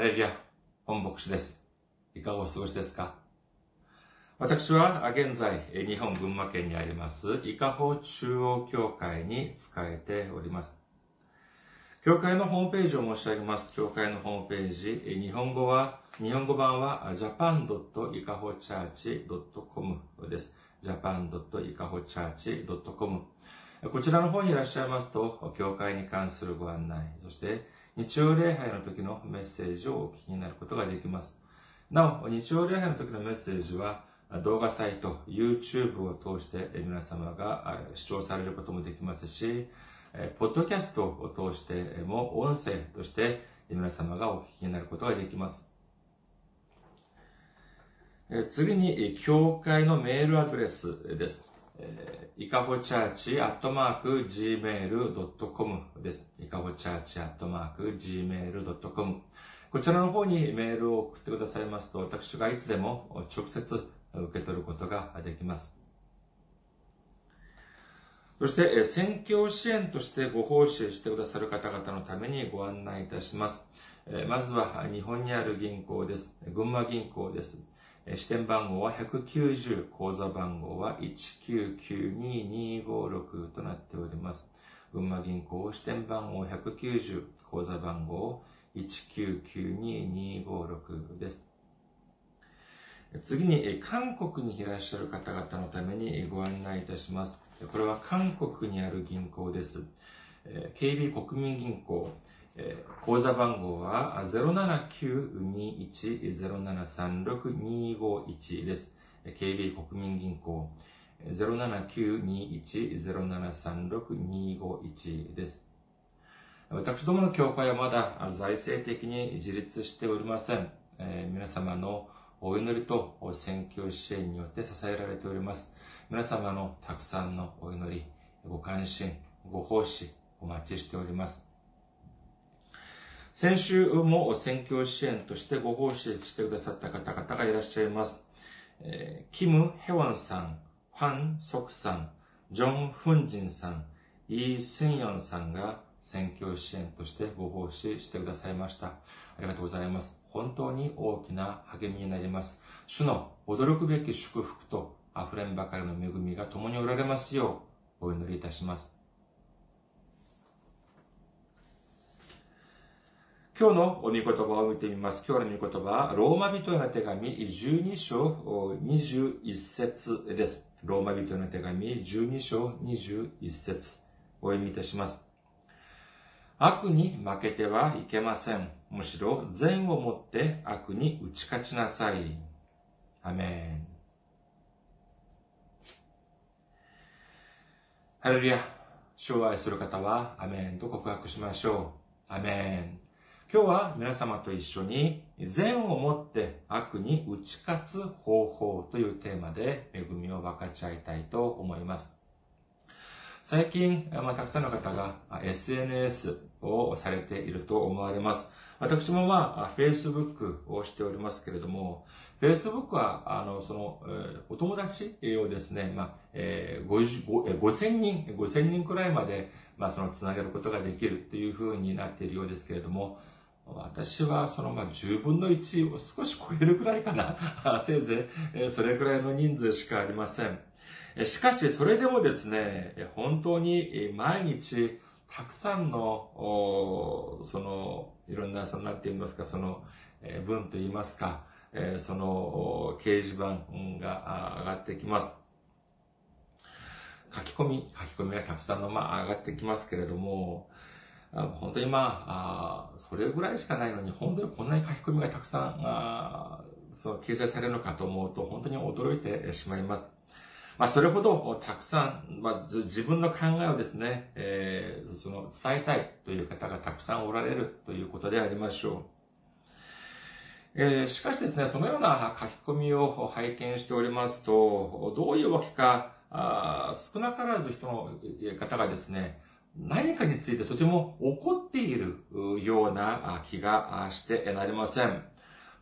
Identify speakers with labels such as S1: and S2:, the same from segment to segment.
S1: ハレルヤ、本牧師です。いかがお過ごしですか？私は現在、日本群馬県にあります、伊香保中央教会に仕えております。教会のホームページを申し上げます。教会のホームページ、日本語は、日本語版は japan.ikahochurch.com です。japan.ikahochurch.com こちらの方にいらっしゃいますと、教会に関するご案内、そして日曜礼拝の時のメッセージをお聞きになることができます。なお、日曜礼拝の時のメッセージは、動画サイト、YouTube を通して皆様が視聴されることもできますし、ポッドキャストを通しても音声として皆様がお聞きになることができます。次に、教会のメールアドレスです。いかほチャーチアットマーク gmail.com です。いかほチャーチアットマーク gmail.com こちらの方にメールを送ってくださいますと、私がいつでも直接受け取ることができます。そして、選挙支援としてご奉仕してくださる方々のためにご案内いたします。まずは、日本にある銀行です。群馬銀行です。支店番号は190、口座番号は1992256となっております。群馬銀行支店番号190、口座番号1992256です。次に、韓国にいらっしゃる方々のためにご案内いたします。これは韓国にある銀行です。KB 国民銀行。口座番号は07921-0736-251です。KB 国民銀行07921-0736-251です。私どもの教会はまだ財政的に自立しておりません。え皆様のお祈りと選挙支援によって支えられております。皆様のたくさんのお祈り、ご関心、ご奉仕、お待ちしております。先週も選挙支援としてご奉仕してくださった方々がいらっしゃいます。えー、キム・ヘワンさん、ファン・ソクさん、ジョン・フンジンさん、イー・スンヨンさんが選挙支援としてご奉仕してくださいました。ありがとうございます。本当に大きな励みになります。主の驚くべき祝福と溢れんばかりの恵みが共におられますようお祈りいたします。今日の御言葉を見てみます。今日の御言葉は、ローマ人への手紙12章21節です。ローマ人への手紙12章21節お読みいたします。悪に負けてはいけません。むしろ善をもって悪に打ち勝ちなさい。アメン。ハレルヤ。主を愛する方は、アメンと告白しましょう。アメン。今日は皆様と一緒に善をもって悪に打ち勝つ方法というテーマで恵みを分かち合いたいと思います。最近、まあ、たくさんの方が SNS をされていると思われます。私もまあ、Facebook をしておりますけれども、Facebook は、あの、その、お友達をですね、まあ、えー、5000人、5000人くらいまで、まあ、その、つなげることができるというふうになっているようですけれども、私はそのまあ10分の1を少し超えるくらいかな。せいぜいそれくらいの人数しかありません。しかしそれでもですね、本当に毎日たくさんの、その、いろんな、その、なんて言いますか、その、文と言いますか、その、掲示板が上がってきます。書き込み、書き込みがたくさんの、まあ、上がってきますけれども、本当にまあ、それぐらいしかないのに、本当にこんなに書き込みがたくさん、あそう、掲載されるのかと思うと、本当に驚いてしまいます。まあ、それほどたくさん、まず自分の考えをですね、えー、その伝えたいという方がたくさんおられるということでありましょう。えー、しかしですね、そのような書き込みを拝見しておりますと、どういうわけか、あ少なからず人の方がですね、何かについてとても怒っているような気がしてなりません。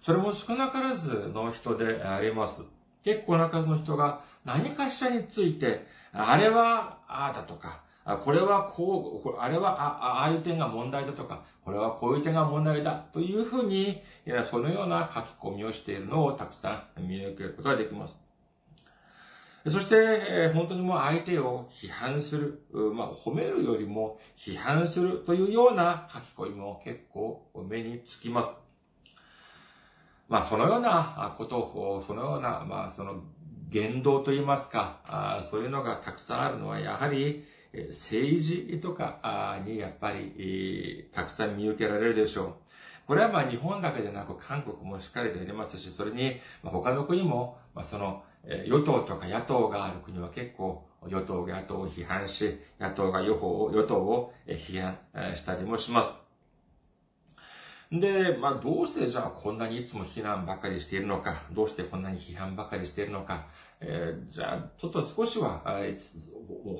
S1: それも少なからずの人であります。結構な数の人が何かしらについて、あれはああだとか、これはこう、あれはああいう点が問題だとか、これはこういう点が問題だというふうに、そのような書き込みをしているのをたくさん見受けることができます。そして、本当にもう相手を批判する、まあ、褒めるよりも批判するというような書き込みも結構目につきます。まあ、そのようなことを、そのような、まあ、その言動といいますか、そういうのがたくさんあるのは、やはり政治とかにやっぱりたくさん見受けられるでしょう。これはまあ日本だけでなく韓国もしっかりでありますし、それに他の国も、まあ、その与党とか野党がある国は結構与党が野党を批判し、野党が与党を批判したりもします。で、まあ、どうしてじゃあこんなにいつも非難ばかりしているのか、どうしてこんなに批判ばかりしているのか、えー、じゃあ、ちょっと少しは、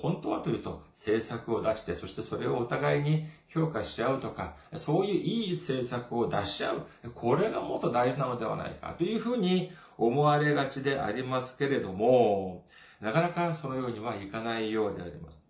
S1: 本当はというと、政策を出して、そしてそれをお互いに評価し合うとか、そういういい政策を出し合う。これがもっと大事なのではないか、というふうに思われがちでありますけれども、なかなかそのようにはいかないようであります。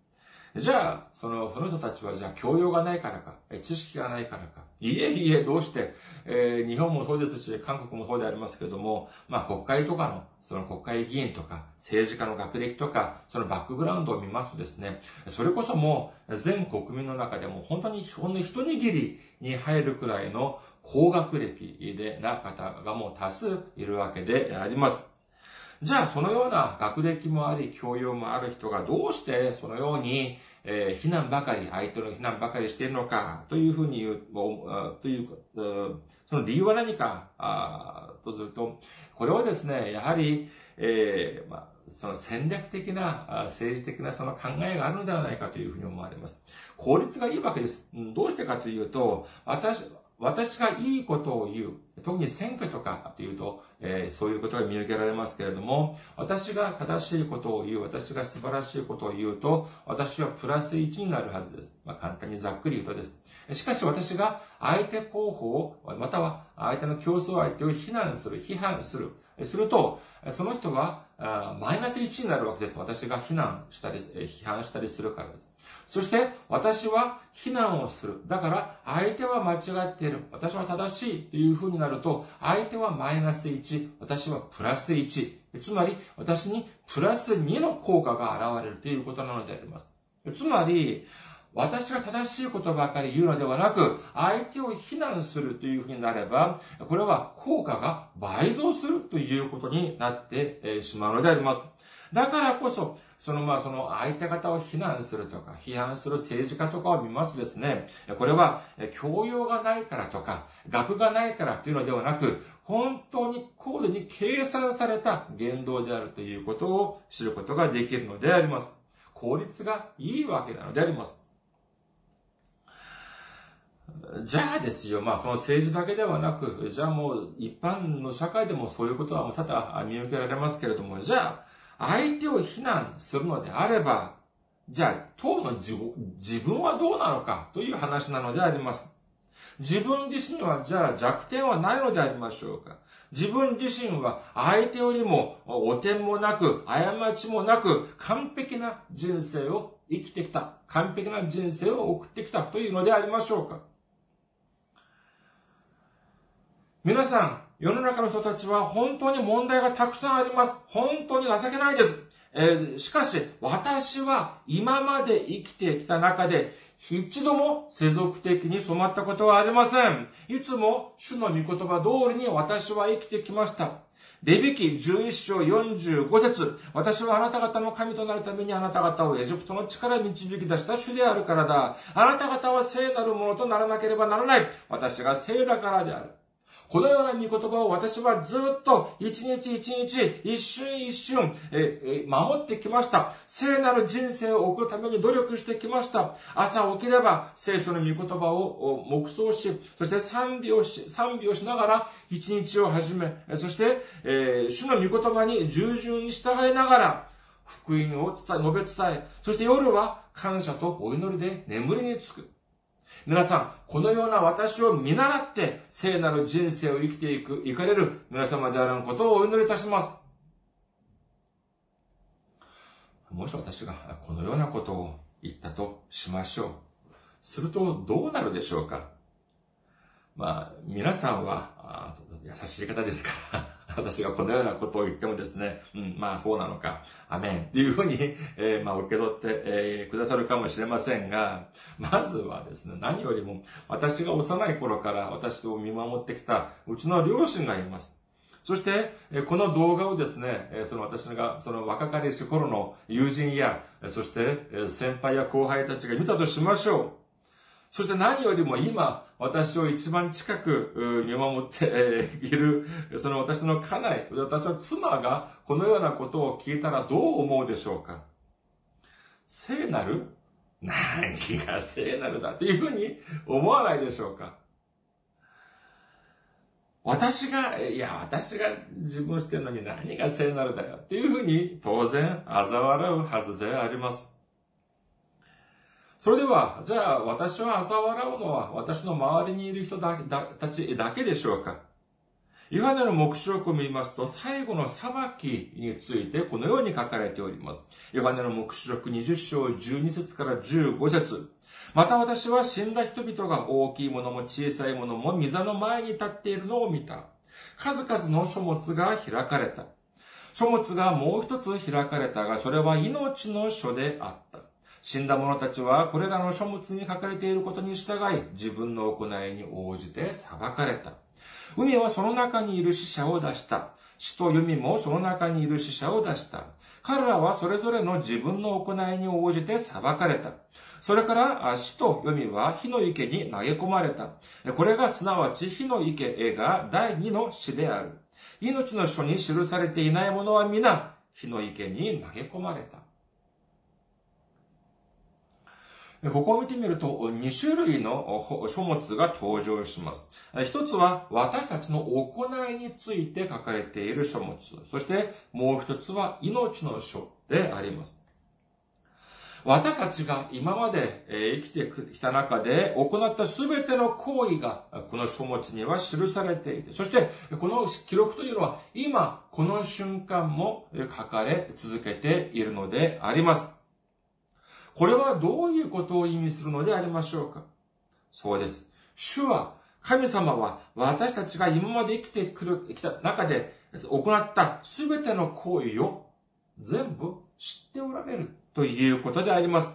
S1: じゃあ、その、その人たちは、じゃあ、教養がないからか、知識がないからか、いえいえ、どうして、えー、日本もそうですし、韓国もそうでありますけども、まあ、国会とかの、その国会議員とか、政治家の学歴とか、そのバックグラウンドを見ますとですね、それこそもう、全国民の中でも、本当に、ほんの一握りに入るくらいの高学歴でな方がもう多数いるわけであります。じゃあ、そのような学歴もあり、教養もある人がどうしてそのように、えー、非難ばかり、相手の非難ばかりしているのか、というふうに言う、という、その理由は何か、あとすると、これはですね、やはり、えー、まあ、その戦略的な、政治的なその考えがあるのではないかというふうに思われます。効率がいいわけです。どうしてかというと、私、私がいいことを言う。特に選挙とかというと、えー、そういうことが見受けられますけれども、私が正しいことを言う、私が素晴らしいことを言うと、私はプラス1になるはずです。まあ、簡単にざっくり言うとです。しかし私が相手候補を、または相手の競争相手を非難する、批判する。すると、その人はマイナス1になるわけです。私が非難したり、批判したりするからです。そして、私は非難をする。だから、相手は間違っている。私は正しいという風になると、相手はマイナス1。私はプラス1。つまり、私にプラス2の効果が現れるということなのであります。つまり、私が正しいことばかり言うのではなく、相手を非難するというふうになれば、これは効果が倍増するということになってしまうのであります。だからこそ、そのまあその相手方を非難するとか、批判する政治家とかを見ますとですね、これは教養がないからとか、学がないからというのではなく、本当に高度に計算された言動であるということを知ることができるのであります。効率がいいわけなのであります。じゃあですよ、まあその政治だけではなく、じゃあもう一般の社会でもそういうことはもう多々見受けられますけれども、じゃあ相手を非難するのであれば、じゃあ当の自分はどうなのかという話なのであります。自分自身はじゃあ弱点はないのでありましょうか自分自身は相手よりも汚点もなく、過ちもなく、完璧な人生を生きてきた。完璧な人生を送ってきたというのでありましょうか皆さん、世の中の人たちは本当に問題がたくさんあります。本当に情けないです。えー、しかし、私は今まで生きてきた中で、一度も世俗的に染まったことはありません。いつも主の御言葉通りに私は生きてきました。レビキ11章45節私はあなた方の神となるためにあなた方をエジプトの力導き出した主であるからだ。あなた方は聖なるものとならなければならない。私が聖だからである。このような御言葉を私はずっと一日一日、一瞬一瞬、え守ってきました。聖なる人生を送るために努力してきました。朝起きれば聖書の御言葉を黙想し、そして賛美をし、賛美をしながら一日を始め、そして、えー、主の御言葉に従順に従いながら、福音を伝え、述べ伝え、そして夜は感謝とお祈りで眠りにつく。皆さん、このような私を見習って、聖なる人生を生きていく、行かれる皆様であることをお祈りいたします。もし私がこのようなことを言ったとしましょう。するとどうなるでしょうか？まあ、皆さんは、優しい方ですから 私がこのようなことを言ってもですね、うん、まあそうなのか、アメンっていうふうに、えー、まあ受け取って、えー、くださるかもしれませんが、まずはですね、何よりも私が幼い頃から私を見守ってきたうちの両親がいます。そして、この動画をですね、その私が、その若かりし頃の友人や、そして先輩や後輩たちが見たとしましょう。そして何よりも今、私を一番近く見守っている、その私の家内、私の妻がこのようなことを聞いたらどう思うでしょうか？聖なる？何が聖なるだ？っていうふうに思わないでしょうか？私が、いや、私が自分してるのに何が聖なるだよ？っていうふうに当然嘲笑うはずであります。それでは、じゃあ私を嘲笑うのは私の周りにいる人だたちだけでしょうか？ヨハネの目視録を見ますと、最後の裁きについてこのように書かれております。ヨハネの目視録20章12節から15節また私は死んだ人々が大きいものも小さいものも溝の前に立っているのを見た。数々の書物が開かれた。書物がもう一つ開かれたが、それは命の書であった。死んだ者たちはこれらの書物に書かれていることに従い、自分の行いに応じて裁かれた。海はその中にいる死者を出した。死と弓もその中にいる死者を出した。彼らはそれぞれの自分の行いに応じて裁かれた。それから、死と読みは火の池に投げ込まれた。これがすなわち火の池絵が第二の死である。命の書に記されていないものは皆、火の池に投げ込まれた。ここを見てみると、2種類の書物が登場します。一つは、私たちの行いについて書かれている書物。そして、もう一つは、命の書であります。私たちが今まで生きてきた中で行ったすべての行為がこの書物には記されていて、そしてこの記録というのは今この瞬間も書かれ続けているのであります。これはどういうことを意味するのでありましょうか？そうです。主は、神様は私たちが今まで生きてくる、生きた中で行ったすべての行為を全部知っておられるということであります。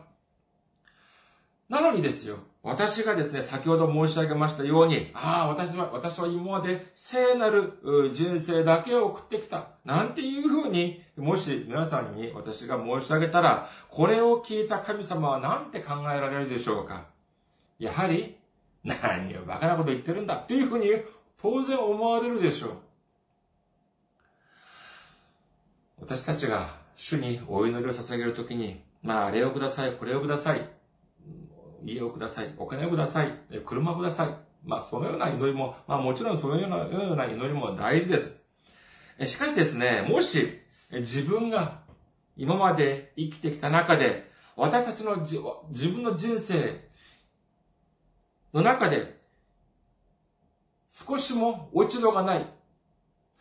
S1: なのにですよ、私がですね、先ほど申し上げましたように、ああ、私は、私は今まで聖なる人生だけを送ってきた。なんていうふうに、もし皆さんに私が申し上げたら、これを聞いた神様は何て考えられるでしょうかやはり、何を馬鹿なこと言ってるんだっていうふうに当然思われるでしょう。私たちが主にお祈りを捧げるときに、まあ、あれをください、これをください。家をください、お金をください、車をください。まあ、そのような祈りも、まあもちろんそのようなような祈りも大事です。しかしですね、もし自分が今まで生きてきた中で、私たちの自分の人生の中で、少しも落ち度がない、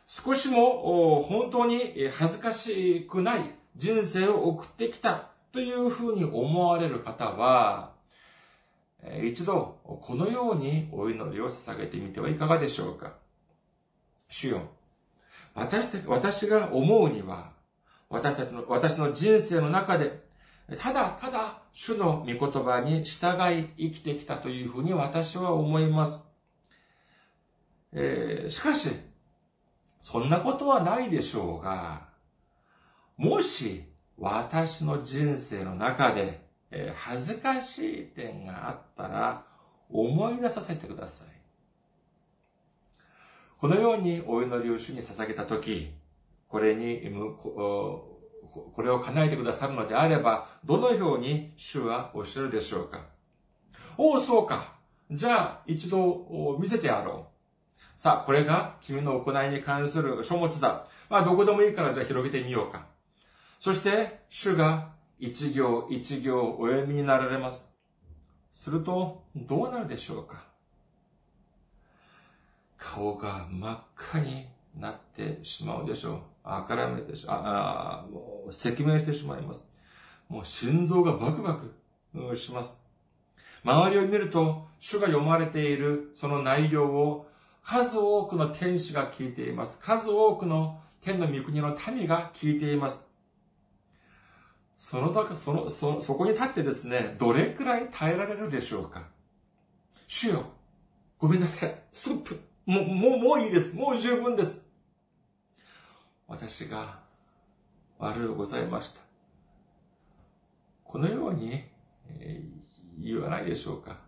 S1: 少しも本当に恥ずかしくない人生を送ってきたというふうに思われる方は、一度、このようにお祈りを捧げてみてはいかがでしょうか。主よ、私私が思うには、私たちの、私の人生の中で、ただただ主の御言葉に従い生きてきたというふうに私は思います。えー、しかし、そんなことはないでしょうが、もし私の人生の中でえ、恥ずかしい点があったら思い出させてください。このようにお祈りを主に捧げたとき、これに、これを叶えてくださるのであれば、どのように主はおっしゃるでしょうかおお、そうか。じゃあ、一度見せてやろう。さあ、これが君の行いに関する書物だ。まあ、どこでもいいからじゃあ広げてみようか。そして、主が一行一行お読みになられます。すると、どうなるでしょうか？顔が真っ赤になってしまうでしょう。あからめてし、あ、あもう赤面してしまいます。もう心臓がバクバクします。周りを見ると、主が読まれているその内容を数多くの天使が聞いています。数多くの天の御国の民が聞いています。その中、その、そ、そこに立ってですね、どれくらい耐えられるでしょうか？主よ、ごめんなさい。ストップ。もう、もう、もういいです。もう十分です。私が悪うございました。このように、えー、言わないでしょうか？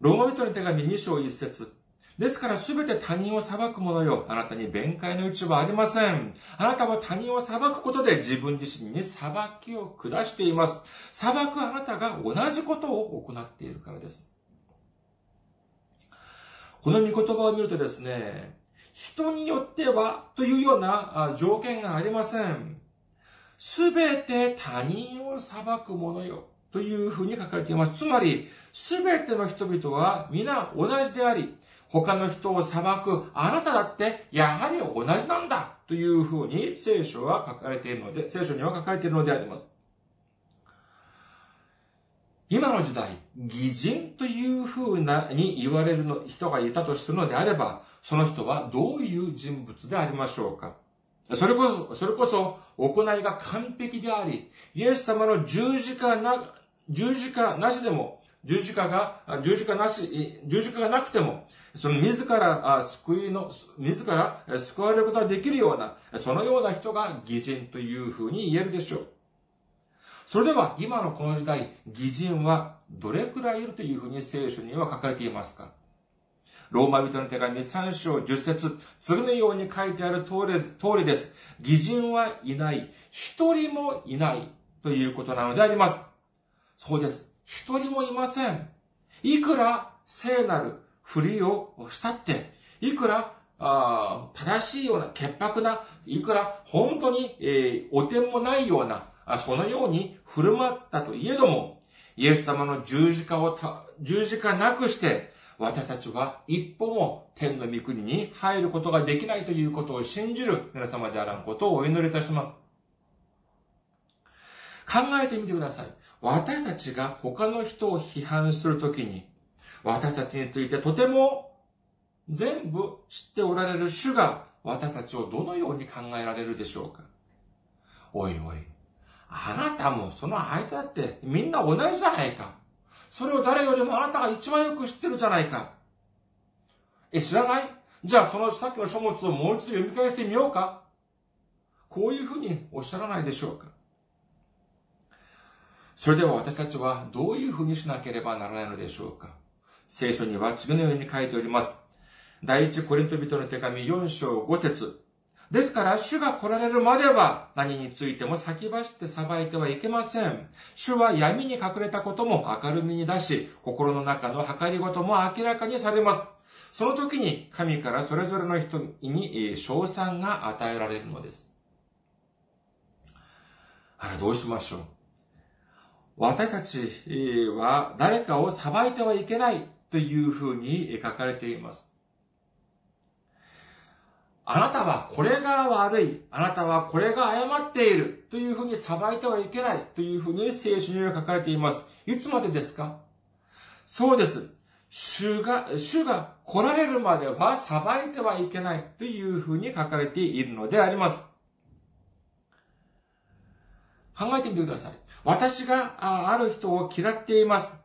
S1: ローマ人の手紙2章1節ですからすべて他人を裁く者よ。あなたに弁解の余地はありません。あなたは他人を裁くことで自分自身に裁きを下しています。裁くあなたが同じことを行っているからです。この御言葉を見るとですね、人によってはというような条件がありません。すべて他人を裁く者よ。というふうに書かれています。つまり、すべての人々は皆同じであり、他の人を裁くあなただってやはり同じなんだというふうに聖書は書かれているので、聖書には書かれているのであります。今の時代、偽人というふうなに言われるの人がいたとするのであれば、その人はどういう人物でありましょうかそれこそ、それこそ行いが完璧であり、イエス様の十字架な、十字架なしでも、十字架が、十字架なし、十字架がなくても、その自ら救いの、自ら救われることができるような、そのような人が偽人というふうに言えるでしょう。それでは、今のこの時代、偽人はどれくらいいるというふうに聖書には書かれていますか？ローマ人の手紙3章10節次のように書いてある通り通りです。偽人はいない。一人もいない。ということなのであります。そうです。一人もいません。いくら聖なるふりをしたって、いくらあ正しいような潔白な、いくら本当に、えー、お点もないような、そのように振る舞ったといえども、イエス様の十字架を十字架なくして、私たちは一歩も天の御国に入ることができないということを信じる皆様であらんことをお祈りいたします。考えてみてください。私たちが他の人を批判するときに、私たちについてとても全部知っておられる主が私たちをどのように考えられるでしょうかおいおい、あなたもその相手だってみんな同じじゃないか。それを誰よりもあなたが一番よく知ってるじゃないか。え、知らない？じゃあそのさっきの書物をもう一度読み返してみようかこういうふうにおっしゃらないでしょうかそれでは私たちはどういうふうにしなければならないのでしょうか？聖書には次のように書いております。第一コリント人の手紙4章5節ですから、主が来られるまでは何についても先走って裁いてはいけません。主は闇に隠れたことも明るみに出し、心の中の計りごとも明らかにされます。その時に神からそれぞれの人に賞賛が与えられるのです。あら、どうしましょう？私たちは誰かを裁いてはいけないというふうに書かれています。あなたはこれが悪い。あなたはこれが誤っている。というふうに裁いてはいけない。というふうに聖書には書かれています。いつまでですか？そうです。主が、主が来られるまでは裁いてはいけない。というふうに書かれているのであります。考えてみてください。私がある人を嫌っています。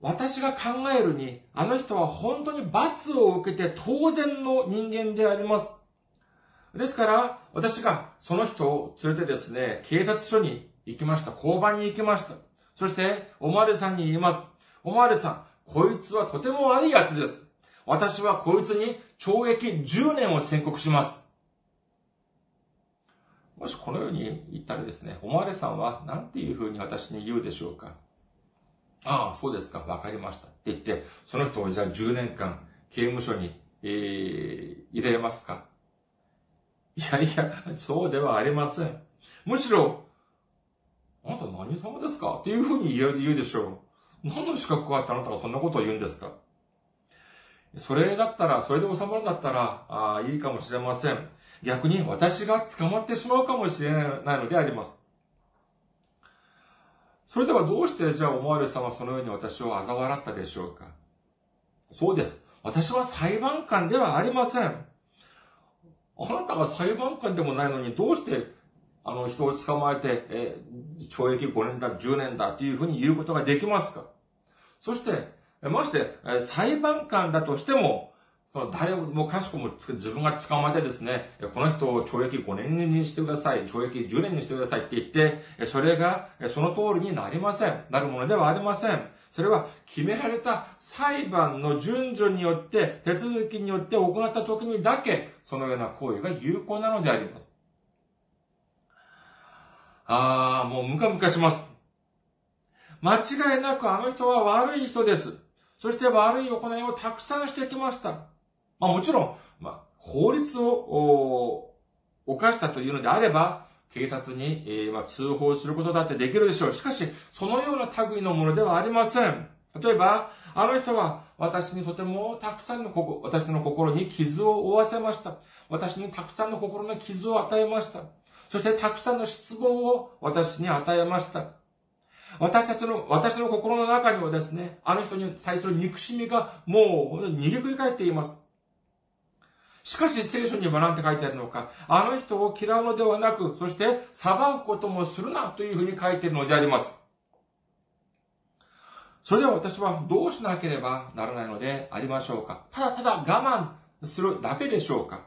S1: 私が考えるに、あの人は本当に罰を受けて当然の人間であります。ですから、私がその人を連れてですね、警察署に行きました。交番に行きました。そして、おまわりさんに言います。おまわりさん、こいつはとても悪い奴です。私はこいつに懲役10年を宣告します。もしこのように言ったらですね、おまわりさんは何ていうふうに私に言うでしょうかああ、そうですか、わかりました。って言って、その人をじゃあ10年間刑務所に、えー、入れますかいやいや、そうではありません。むしろ、あなた何様ですか？っていうふうに言うでしょう。何の資格があってあなたがそんなことを言うんですかそれだったら、それで収まるんだったら、ああ、いいかもしれません。逆に私が捕まってしまうかもしれないのであります。それではどうしてじゃあおまわりさんはそのように私を嘲笑ったでしょうかそうです。私は裁判官ではありません。あなたが裁判官でもないのにどうしてあの人を捕まえて、え、懲役5年だ、10年だというふうに言うことができますかそして、まして、裁判官だとしても、その誰もかしこも自分が捕まえてですね、この人を懲役5年にしてください、懲役10年にしてくださいって言って、それがその通りになりません。なるものではありません。それは決められた裁判の順序によって、手続きによって行った時にだけ、そのような行為が有効なのであります。ああ、もうムカムカします。間違いなくあの人は悪い人です。そして悪い行いをたくさんしてきました。まあもちろん、まあ、法律を犯したというのであれば、警察に、えー、まあ、通報することだってできるでしょう。しかし、そのような類のものではありません。例えば、あの人は私にとてもたくさんの心、私の心に傷を負わせました。私にたくさんの心の傷を与えました。そしてたくさんの失望を私に与えました。私たちの、私の心の中にはですね、あの人に対する憎しみがもう逃げくり返っています。しかし聖書には何て書いてあるのか、あの人を嫌うのではなく、そして裁くこともするなというふうに書いているのであります。それでは私はどうしなければならないのでありましょうかただただ我慢するだけでしょうか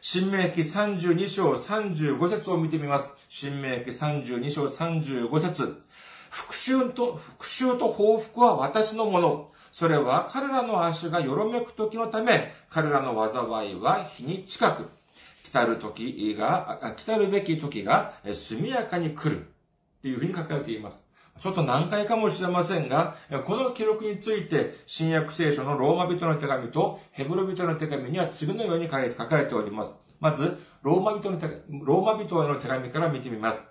S1: 新明記32章35節を見てみます。新明記32章35節復讐と、復讐と報復は私のもの。それは彼らの足がよろめく時のため、彼らの災いは日に近く、来たる時が、来たるべき時が速やかに来る。というふうに書かれています。ちょっと難解かもしれませんが、この記録について、新約聖書のローマ人の手紙とヘブル人の手紙には次のように書かれております。まず、ローマ人の手ローマ人への手紙から見てみます。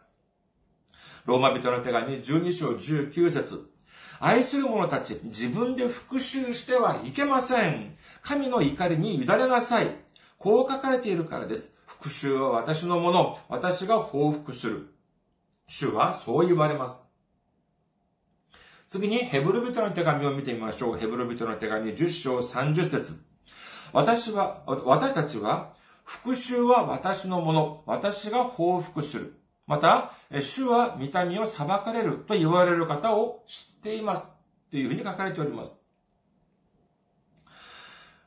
S1: ローマ人の手紙12章19節愛する者たち、自分で復讐してはいけません。神の怒りに委ねなさい。こう書かれているからです。復讐は私のもの。私が報復する。主はそう言われます。次に、ヘブル人の手紙を見てみましょう。ヘブル人の手紙10章30節私は、私たちは、復讐は私のもの。私が報復する。また、主は見た目を裁かれると言われる方を知っています。というふうに書かれております。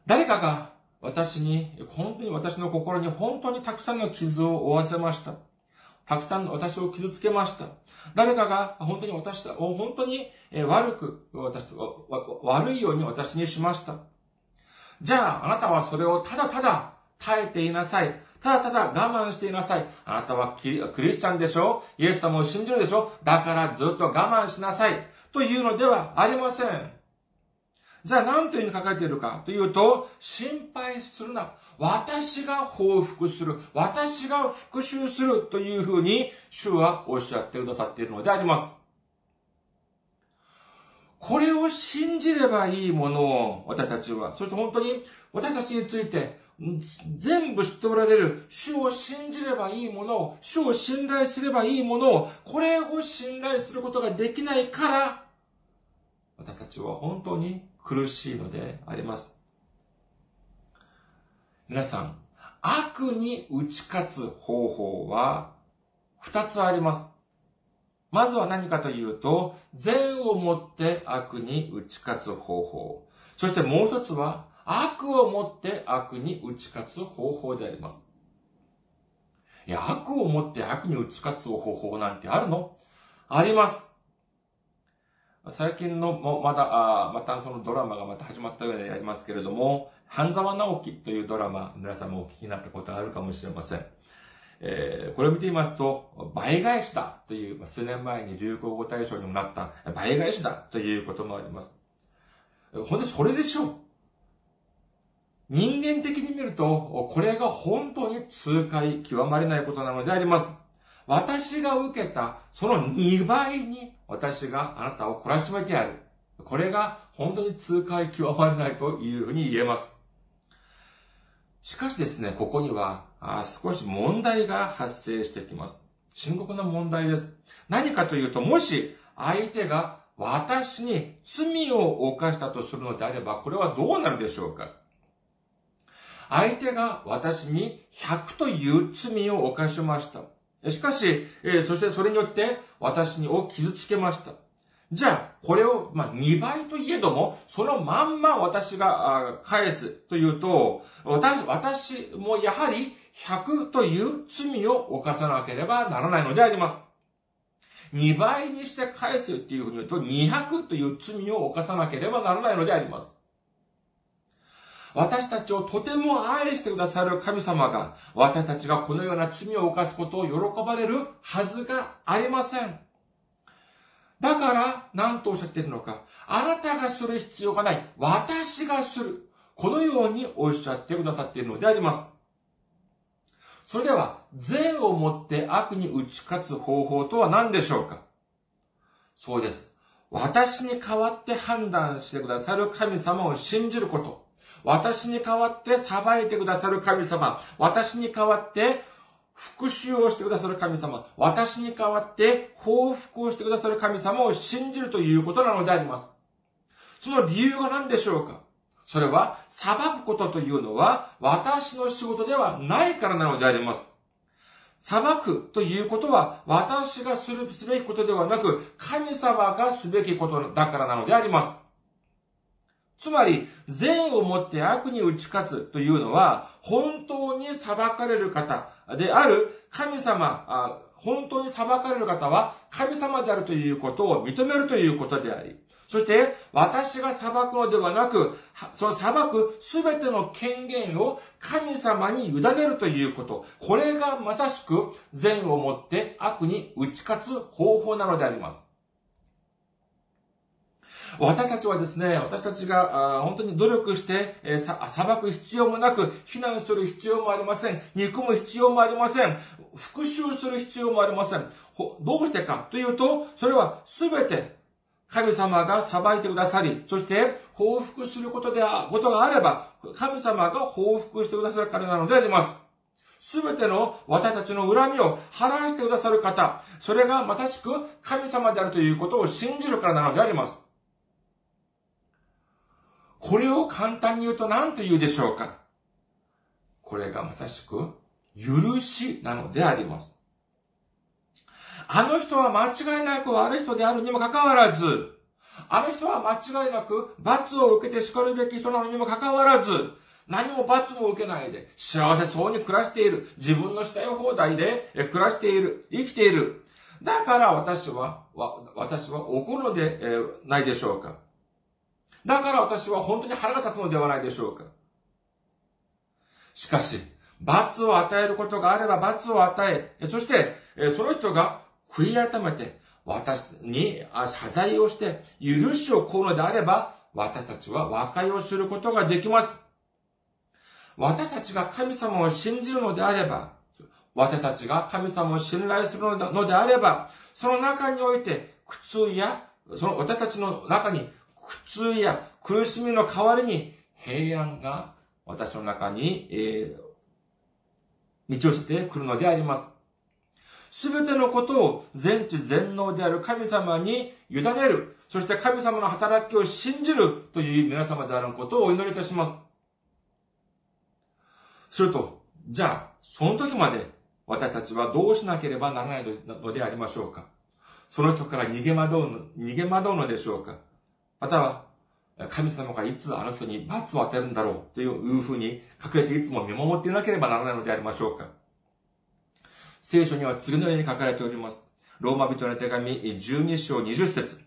S1: 誰かが私に、本当に私の心に本当にたくさんの傷を負わせました。たくさんの私を傷つけました。誰かが本当に私を、本当に悪く、私、悪いように私にしました。じゃあ、あなたはそれをただただ耐えていなさい。ただただ我慢していなさい。あなたはクリスチャンでしょ？イエス様を信じるでしょ？だからずっと我慢しなさい。というのではありません。じゃあ何というふうに書かれているか？というと、心配するな。私が報復する。私が復讐するというふうに主はおっしゃってくださっているのであります。これを信じればいいものを私たちは、そして本当に私たちについて全部知っておられる、主を信じればいいものを、主を信頼すればいいものを、これを信頼することができないから、私たちは本当に苦しいのであります。皆さん、悪に打ち勝つ方法は二つあります。まずは何かというと、善をもって悪に打ち勝つ方法。そしてもう一つは、悪をもって悪に打ち勝つ方法であります。いや、悪をもって悪に打ち勝つ方法なんてあるの？あります。最近の、もまだ、あまたそのドラマがまた始まったようでありますけれども、半沢直樹というドラマ、皆さんもお聞きになったことがあるかもしれません。えー、これを見てみますと、倍返しだという、数年前に流行語大賞にもなった倍返しだということもあります。ほんで、それでしょう。人間的に見ると、これが本当に痛快極まれないことなのであります。私が受けた、その2倍に私があなたを懲らしめてやる。これが本当に痛快極まれないというふうに言えます。しかしですね、ここには少し問題が発生してきます。深刻な問題です。何かというと、もし相手が私に罪を犯したとするのであれば、これはどうなるでしょうか相手が私に100という罪を犯しました。しかし、え、そしてそれによって私を傷つけました。じゃあ、これを、まあ、2倍といえども、そのまんま私が返すというと、私、私もやはり100という罪を犯さなければならないのであります。2倍にして返すっていうふうに言うと、200という罪を犯さなければならないのであります。私たちをとても愛してくださる神様が、私たちがこのような罪を犯すことを喜ばれるはずがありません。だから、何とおっしゃっているのか。あなたがする必要がない。私がする。このようにおっしゃってくださっているのであります。それでは、善をもって悪に打ち勝つ方法とは何でしょうかそうです。私に代わって判断してくださる神様を信じること。私に代わって裁いてくださる神様。私に代わって復讐をしてくださる神様。私に代わって報復をしてくださる神様を信じるということなのであります。その理由が何でしょうか？それは、裁くことというのは、私の仕事ではないからなのであります。裁くということは、私がする、すべきことではなく、神様がすべきことだからなのであります。つまり、善をもって悪に打ち勝つというのは、本当に裁かれる方である神様、本当に裁かれる方は神様であるということを認めるということであり、そして、私が裁くのではなく、その裁くすべての権限を神様に委ねるということ。これがまさしく善をもって悪に打ち勝つ方法なのであります。私たちはですね、私たちが本当に努力して、えー、裁く必要もなく、非難する必要もありません。憎む必要もありません。復讐する必要もありません。どうしてかというと、それはすべて神様が裁いてくださり、そして報復することであ、ことがあれば、神様が報復してくださるからなのであります。すべての私たちの恨みを払わしてくださる方、それがまさしく神様であるということを信じるからなのであります。これを簡単に言うと何と言うでしょうか？これがまさしく、許しなのであります。あの人は間違いなく悪い人であるにもかかわらず、あの人は間違いなく罰を受けて叱るべき人なのにもかかわらず、何も罰も受けないで、幸せそうに暮らしている。自分のしたい放題で暮らしている。生きている。だから私は、私は怒るのでないでしょうか？だから私は本当に腹が立つのではないでしょうか。しかし、罰を与えることがあれば罰を与え、そして、その人が悔い改めて、私に謝罪をして、許しを請うのであれば、私たちは和解をすることができます。私たちが神様を信じるのであれば、私たちが神様を信頼するのであれば、その中において苦痛や、その私たちの中に苦痛や苦しみの代わりに平安が私の中に、えー、道をしてくるのであります。すべてのことを全知全能である神様に委ねる。そして神様の働きを信じるという皆様であることをお祈りいたします。すると、じゃあ、その時まで私たちはどうしなければならないのでありましょうかその人から逃げ惑う、逃げ惑うのでしょうかまたは、神様がいつあの人に罰を与えるんだろうというふうに隠れていつも見守っていなければならないのでありましょうか聖書には次のように書かれております。ローマ人の手紙12章20節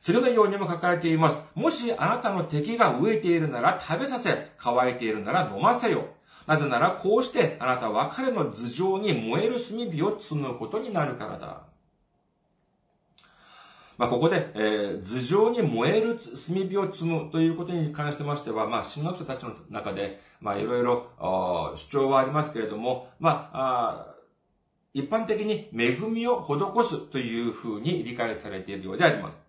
S1: 次のようにも書かれています。もしあなたの敵が飢えているなら食べさせ、乾いているなら飲ませよ。なぜならこうしてあなたは彼の頭上に燃える炭火を積むことになるからだ。まあ、ここで、えー、頭上に燃える炭火を積むということに関してましては、まあ、神学者たちの中で、まあ、いろいろ主張はありますけれども、まあ、あ一般的に恵みを施すというふうに理解されているようであります。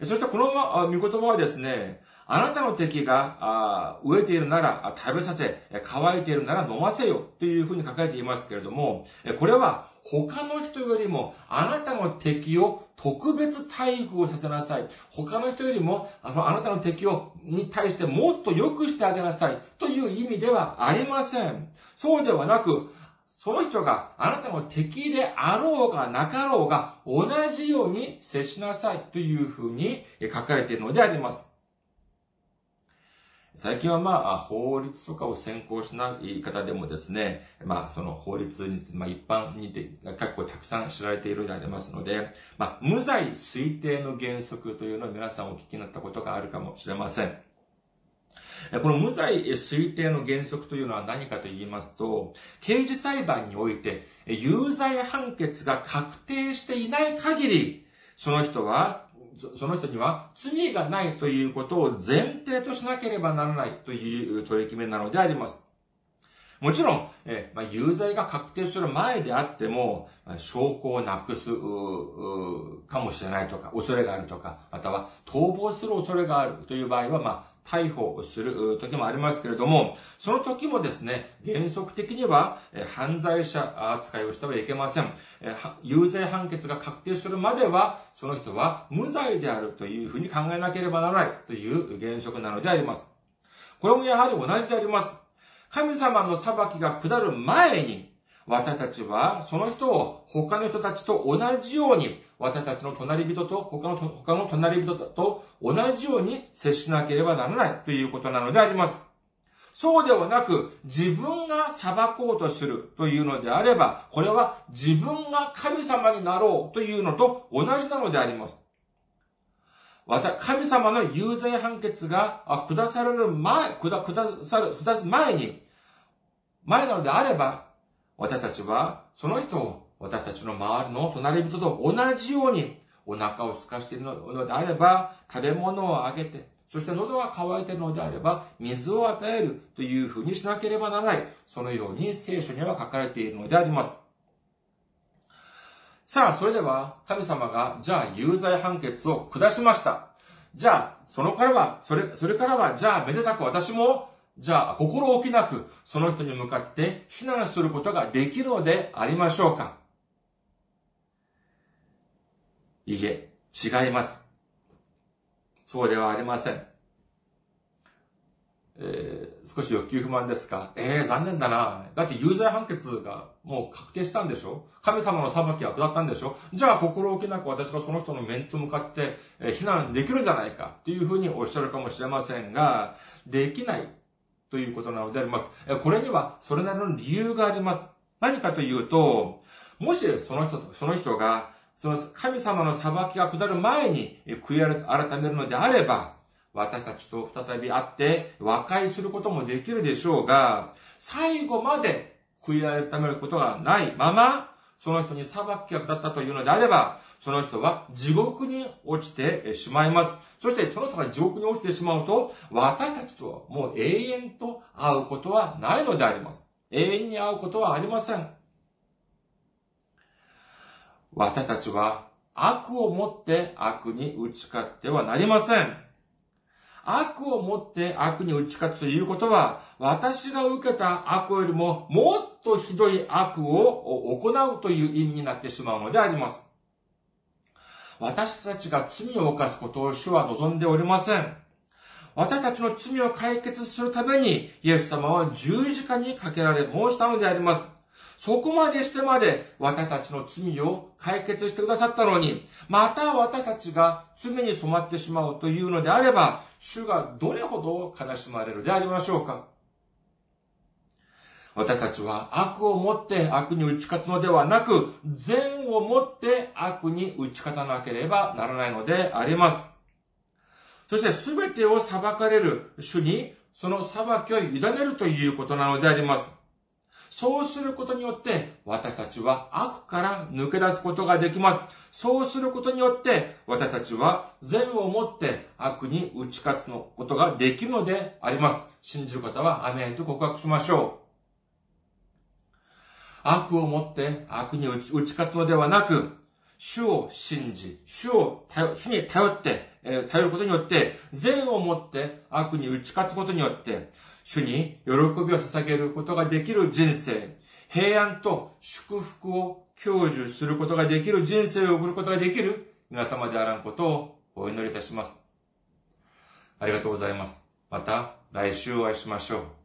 S1: そしてこのま御言葉はですね、あなたの敵があ飢えているなら食べさせ、乾いているなら飲ませよというふうに書かれていますけれども、これは他の人よりもあなたの敵を特別待遇をさせなさい。他の人よりもあのあなたの敵をに対してもっと良くしてあげなさいという意味ではありません。そうではなく、その人があなたの敵であろうがなかろうが同じように接しなさいというふうに書かれているのであります。最近はまあ、法律とかを先行しない方でもですね、まあ、その法律に、まあ、一般にて結構たくさん知られているようでありますので、まあ、無罪推定の原則というのを皆さんお聞きになったことがあるかもしれません。この無罪推定の原則というのは何かと言いますと、刑事裁判において有罪判決が確定していない限り、その人はその人には罪がないということを前提としなければならないという取り決めなのであります。もちろん、えまあ、有罪が確定する前であっても、証拠をなくすかもしれないとか、恐れがあるとか、または逃亡する恐れがあるという場合は、まあ、逮捕する時もありますけれども、その時もですね、原則的には犯罪者扱いをしてはいけません。有罪判決が確定するまでは、その人は無罪であるというふうに考えなければならないという原則なのであります。これもやはり同じであります。神様の裁きが下る前に、私たちはその人を他の人たちと同じように、私たちの隣人と他の他の隣人と同じように接しなければならないということなのであります。そうではなく、自分が裁こうとするというのであれば、これは自分が神様になろうというのと同じなのであります。神様の有罪判決が下される前、下、下さる、下す前に、前なのであれば、私たちはその人を私たちの周りの隣人と同じようにお腹を空かしているのであれば、食べ物をあげて、そして喉が渇いているのであれば、水を与えるというふうにしなければならない。そのように聖書には書かれているのであります。さあ、それでは、神様が、じゃあ、有罪判決を下しました。じゃあ、そのからは、それ、それからは、じゃあ、めでたく私も、じゃあ、心置きなく、その人に向かって非難することができるのでありましょうかいいえ、違います。そうではありません。えー、少し欲求不満ですか？ええー、残念だな。だって有罪判決がもう確定したんでしょ？神様の裁きが下ったんでしょ？じゃあ心置きなく私がその人の面と向かって、えー、非難できるんじゃないかっていうふうにおっしゃるかもしれませんが、できないということなのであります。これにはそれなりの理由があります。何かというと、もしその人、その人が、その神様の裁きが下る前に悔い改めるのであれば、私たちと再び会って和解することもできるでしょうが、最後まで悔い改めることがないまま、その人に裁きが下ったというのであれば、その人は地獄に落ちてしまいます。そしてその人が地獄に落ちてしまうと、私たちとはもう永遠と会うことはないのであります。永遠に会うことはありません。私たちは悪をもって悪に打ち勝ってはなりません。悪をもって悪に打ち勝つということは、私が受けた悪よりももっとひどい悪を行うという意味になってしまうのであります。私たちが罪を犯すことを主は望んでおりません。私たちの罪を解決するために、イエス様は十字架にかけられ申したのであります。そこまでしてまで私たちの罪を解決してくださったのに、また私たちが罪に染まってしまうというのであれば、主がどれほど悲しまれるでありましょうか私たちは悪をもって悪に打ち勝つのではなく、善をもって悪に打ち勝たなければならないのであります。そして全てを裁かれる主に、その裁きを委ねるということなのであります。そうすることによって、私たちは悪から抜け出すことができます。そうすることによって、私たちは善をもって悪に打ち勝つのことができるのであります。信じる方はアメンと告白しましょう。悪をもって悪に打ち勝つのではなく、主を信じ、主を頼、主に頼って、えー、頼ることによって、善をもって悪に打ち勝つことによって、主に喜びを捧げることができる人生、平安と祝福を享受することができる人生を送ることができる皆様であらんことをお祈りいたします。ありがとうございます。また来週お会いしましょう。